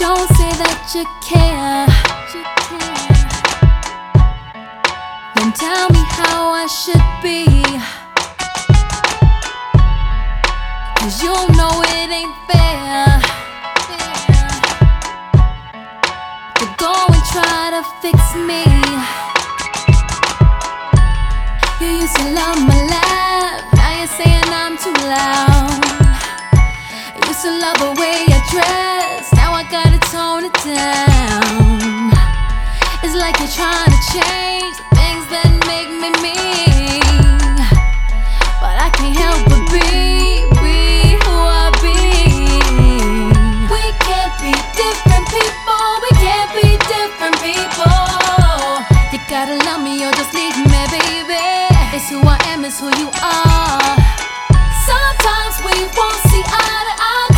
Don't say that you care. Then tell me how I should be. Cause you know it ain't fair. To go and try to fix me. You used to love my laugh, now you're saying I'm too loud. You used to love the way I dress, gotta tone it down. It's like you're trying to change the things that make me me. But I can't help but be, be who I be. We can't be different people, we can't be different people. You gotta love me or just leave me, baby. It's who I am, it's who you are. Sometimes we won't see eye to eye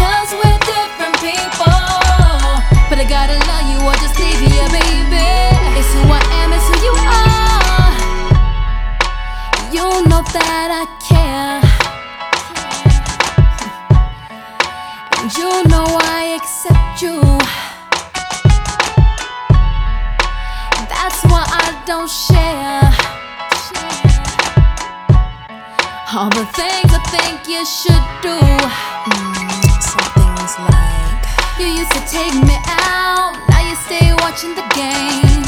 you know I accept you. That's why I don't share. All the things I think you should do. Mm, Some things like You used to take me out, now you stay watching the game.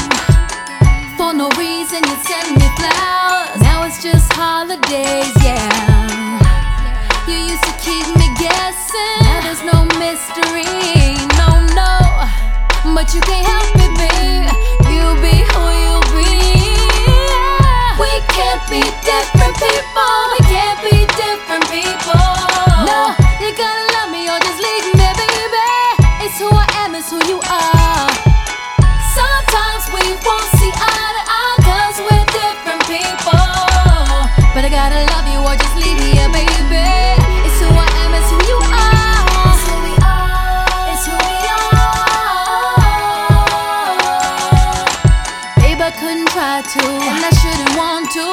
For no reason, you send me flowers. Now it's just holidays, yeah. You used to keep me guessing. I couldn't try to, and I shouldn't want to.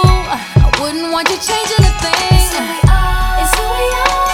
I wouldn't want you changing a thing. It's who we are. It's who we are.